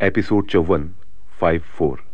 Episode चौवन five for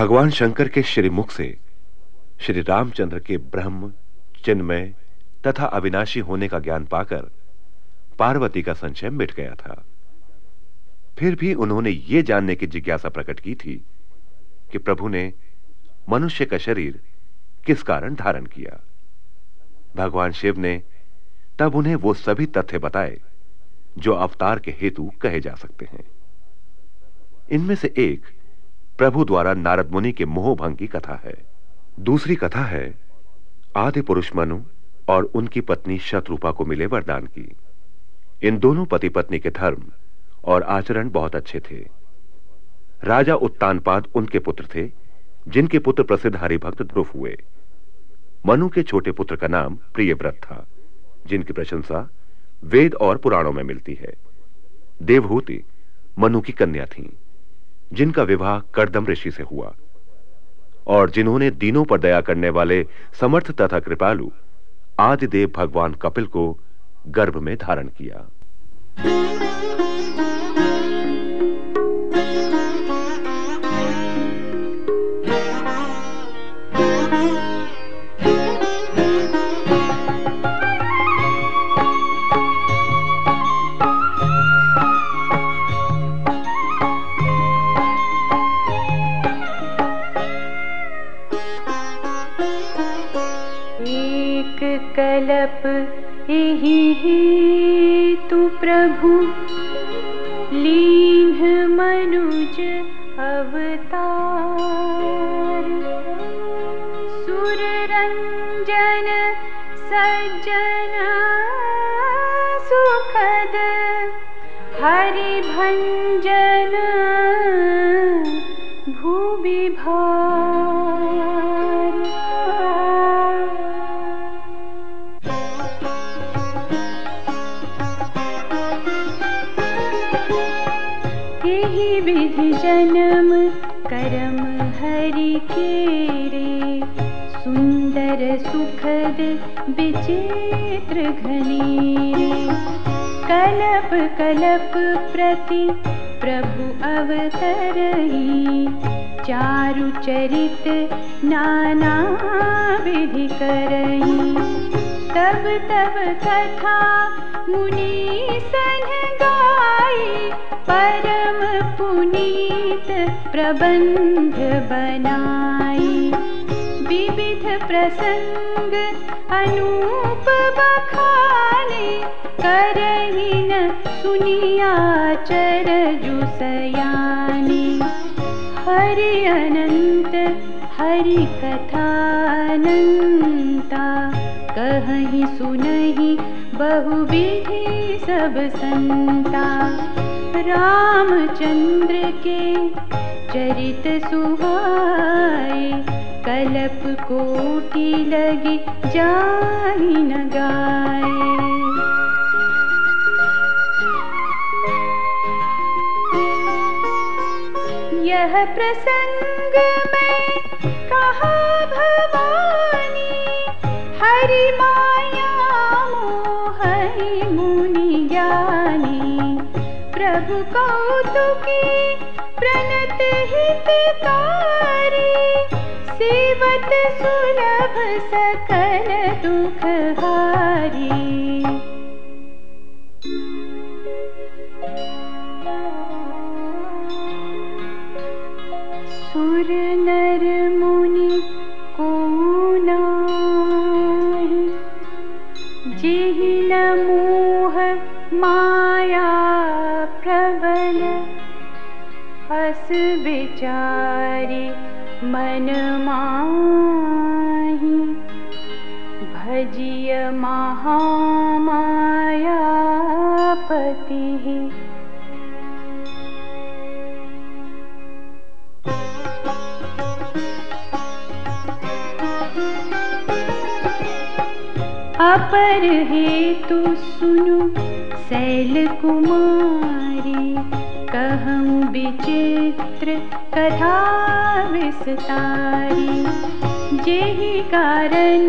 भगवान शंकर के श्रीमुख से श्री रामचंद्र के ब्रह्म, चिन्मय तथा अविनाशी होने का ज्ञान पाकर पार्वती का संशय मिट गया था। फिर भी उन्होंने ये जानने की जिज्ञासा प्रकट की थी कि प्रभु ने मनुष्य का शरीर किस कारण धारण किया। भगवान शिव ने तब उन्हें वो सभी तथ्य बताए जो अवतार के हेतु कहे जा सकते हैं। इनमें से एक प्रभु द्वारा नारद मुनि के मोहभंग की कथा है। दूसरी कथा है, आदि पुरुष मनु और उनकी पत्नी शत्रुपा को मिले वरदान की। इन दोनों पति पत्नी के धर्म और आचरण बहुत अच्छे थे। राजा उत्तानपाद उनके पुत्र थे, जिनके पुत्र प्रसिद्ध हरिभक्त ध्रुव हुए। मनु के छोटे पुत्र का नाम प्रियव्रत था, जिनकी प्रशंसा वेद और पुराणों में मिलती है। देवहूति मनु की कन्या थीं। जिनका विवाह करदम ऋषि से हुआ और जिन्होंने दीनों पर दया करने वाले समर्थ तथा कृपालु आदिदेव भगवान कपिल को गर्भ में धारण किया। कलप ही तु प्रभु। लीन मनुज अवतार। सुररंजन सज्जन सुखद। हरिभञ्जन विधि जन्म, करम हरि के रे सुंदर सुखद विचित्र घनीरे कलप कलप प्रति प्रभु अवतरही। चारु चरित नाना विधि करही। तब तब कथा मुनि सन गाई। परम पुनीत प्रबंध बनाई। विविध प्रसंग अनूप बखाने सुनिया चरजु सयानी हरि अनंत हरि कथानंता कहीं सुनहि बहुविधि सब संता रामचंद्र के चरित सुहाए कलप कोटि लगी जाहि न गाए। यह प्रसंग में प्रभु कौतुकी प्रणत हितकारी सेवत सुलभ सकल हारी सुर नर विचारि मन माही भजिय महामायापतिः। अपर हेतु सुनु शैल कुमारी कहूँ विचित्र कथा विस्तारी। जेहि कारण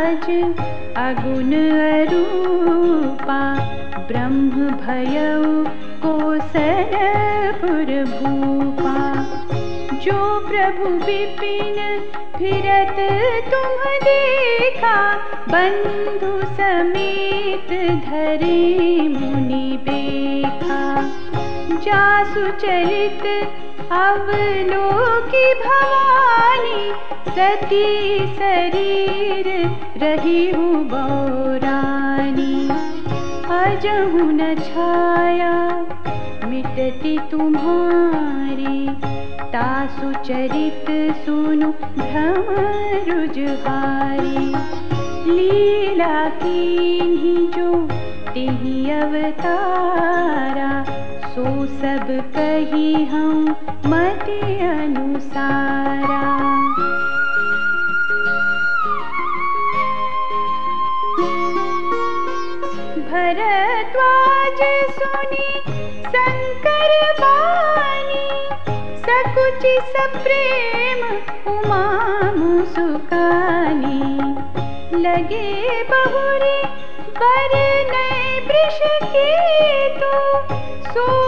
अज अगुण अरूपा, ब्रह्म भयउ कोसरपुर भूपा जो प्रभु विपिन फिरत तुम देखा, बंधु समेत धरे मुनि बेखा जासु चलित अवलोकी भवानी सती शरीर रही हूँ बौरानी अजहु न छाया, मिटती तुम्हारी। तासु चरित सुनु भ्रमरुजहारी। लीला की जो तिहि अवतारा सो सब कही हम मति अनुसारा। भरद्वाज सकुच सप्रेम उमा मुसुकानी। लगे सो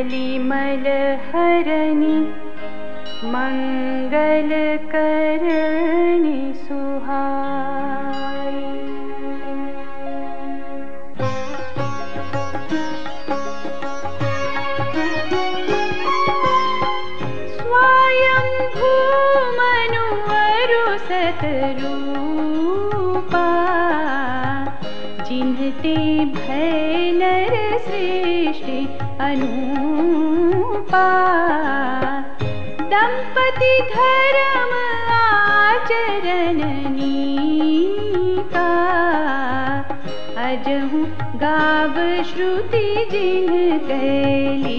कलिमल हरनि मंगल करनि सुहाई स्वयं भूमनुवरु सतरूपा जिन्हते भय नर सृष्टि अनुपा दंपति धर्म आचरणनीका अजहु गाव श्रुति जिन कैलिका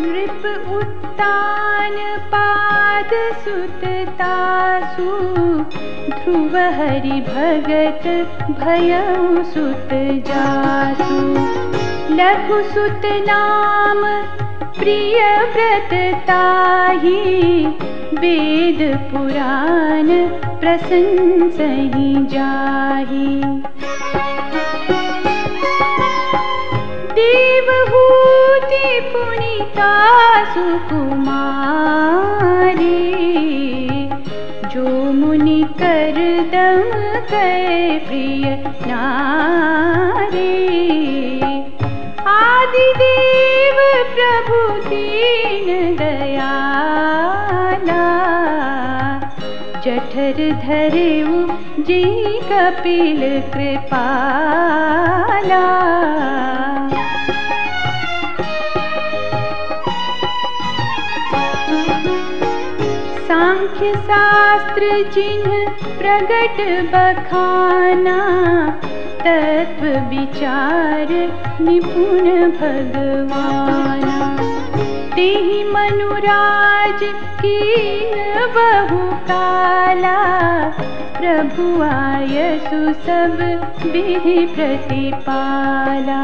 नृप उत्तान पाद सुततासु हरि भगत भयउ सुत जासु। लघु सुत नाम प्रिय व्रत ताही वेद पुराण प्रशंसहि जाही। देवहूति पुनिता सुकुमारी प्रिय नारी। आदिदेव प्रभु दीन दयाला। जठर धरेऊ जी कपिल कृपाला सांख्य शास्त्र चिन्ह प्रगट बखाना तत्व विचार निपुण भगवाना। तेहि मनुराज कीन बहु काला प्रभु आयसु सब विहि प्रतिपाला